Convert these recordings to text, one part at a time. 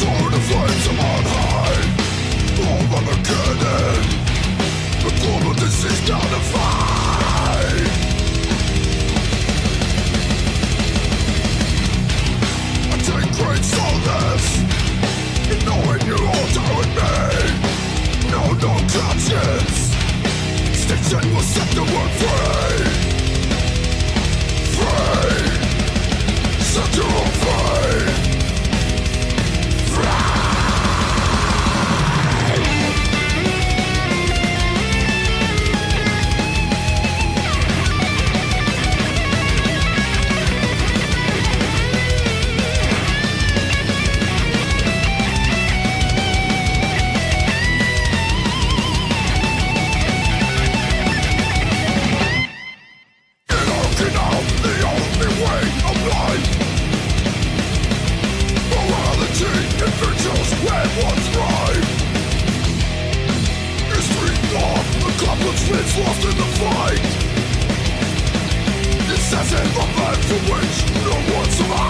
The flames from high All disease down to fight I take great solace In knowing you all die with me No, will set the world free Free Set your own free for which no one survives.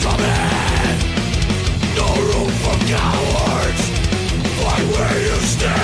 Command No room for cowards Fight where you stand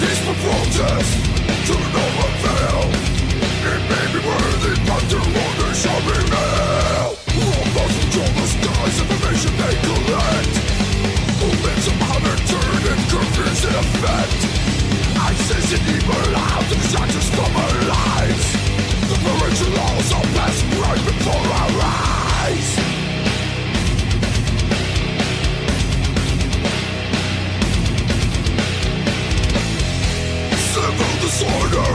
Peaceful protest to no avail. It may be worthy but their wonder shall prevail Robots control the skies, information they collect? Moments of honor turn and curfews in effect? Access and evil out of shadows come alive The virtual laws are passed disorder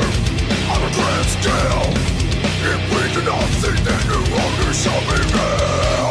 on a grand scale. If we do not think that new owners shall be made.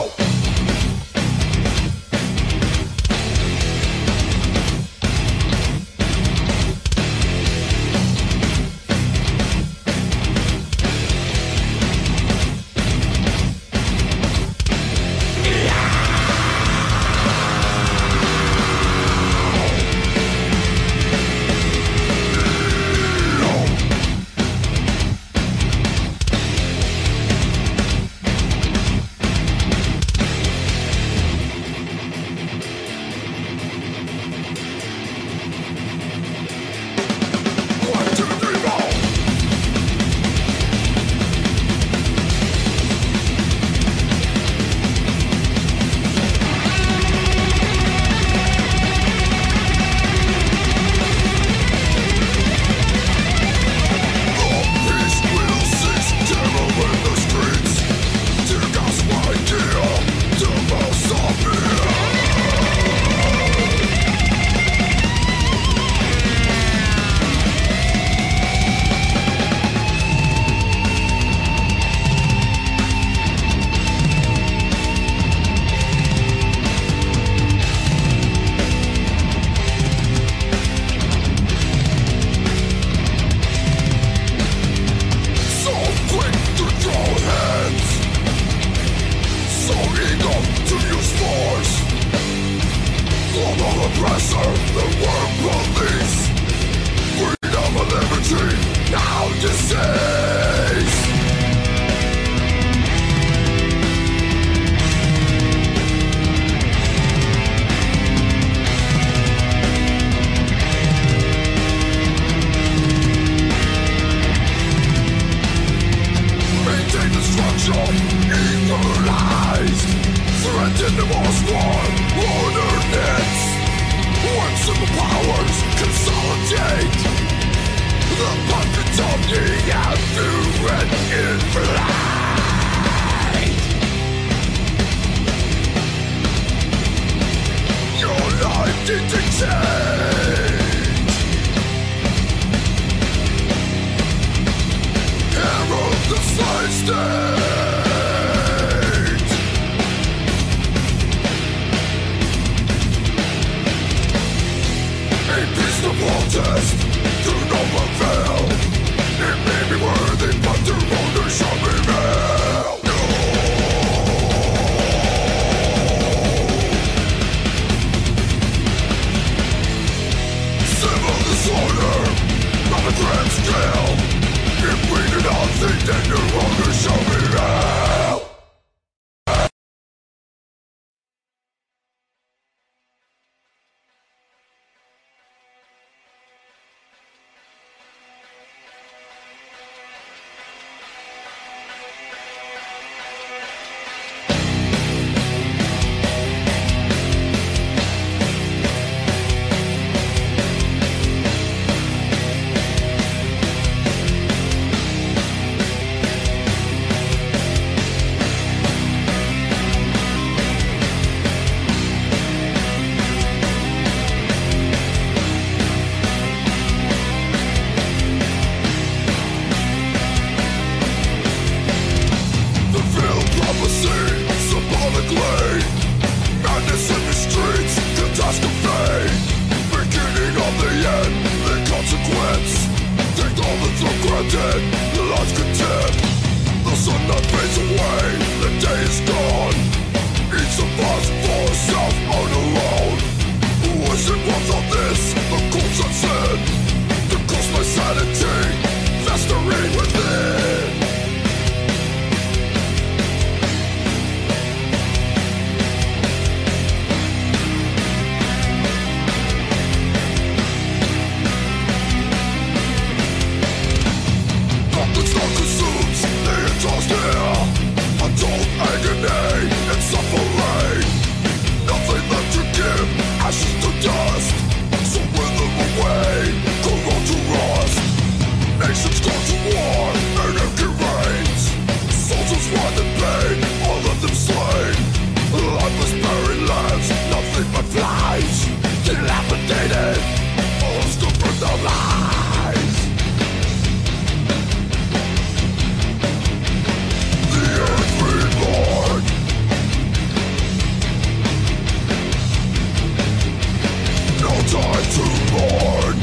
time to mourn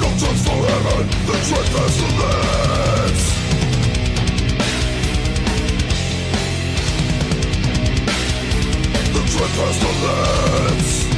No chance for heaven, the truth has limits The has limits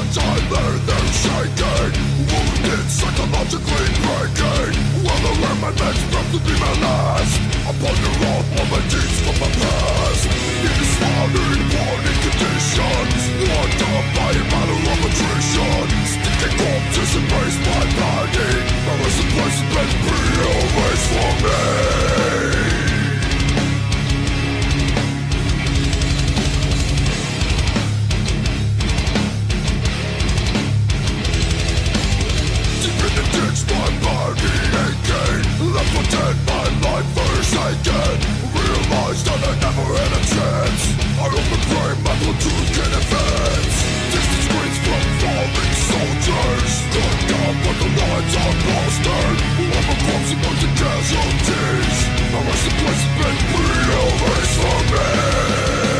Once I learned them shaking Wounded psychologically breaking Well aware my next breath will be my last Upon the rock of my deeds from my past In this modern warning conditions Locked up by a matter of attrition Sticking corpses embrace my body There is a place that's been always for me Looking left for dead, my life forsaken Realized that I never had a chance I hope and pray my platoon can advance Distance screams from falling soldiers Look up when the lines are bolstered Love a corpse among the casualties was resting place has been real for me?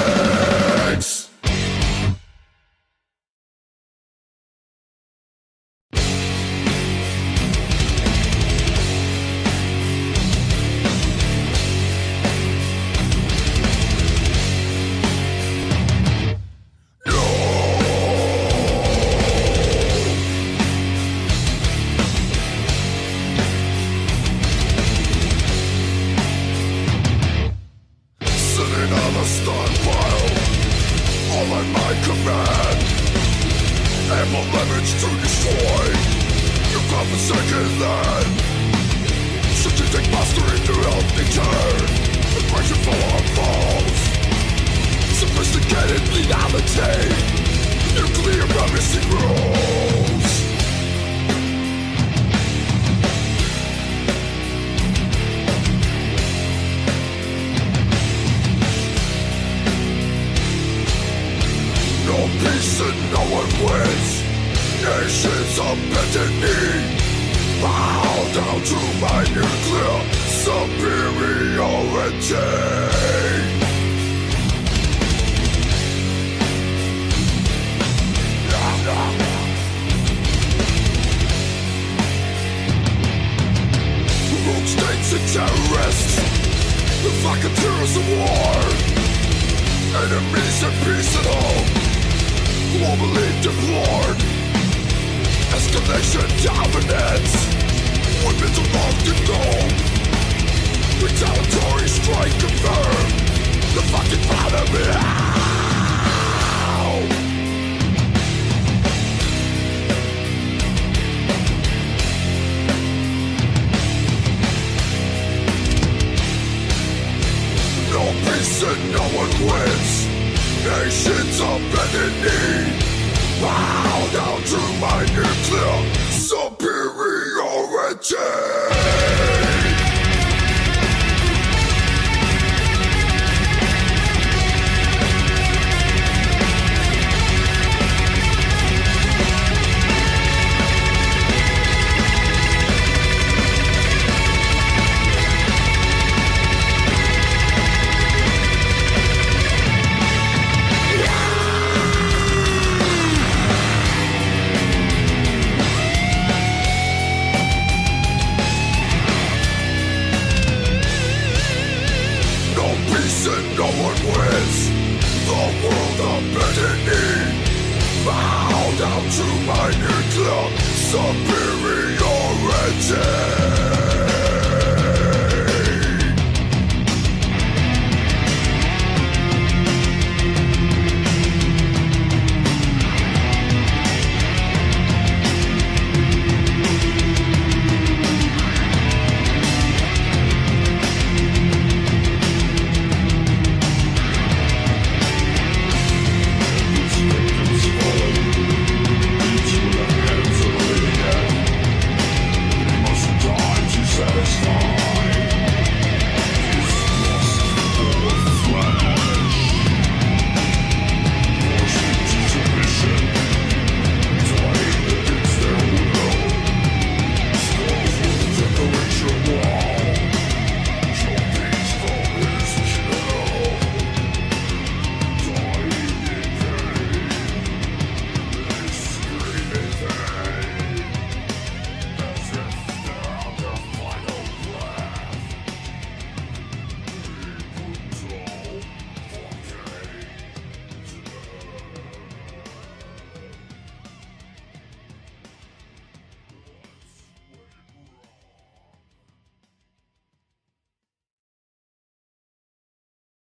Zero. listen, no one quits. Nations are bending knee. Bow down to my nuclear superiority. disappearing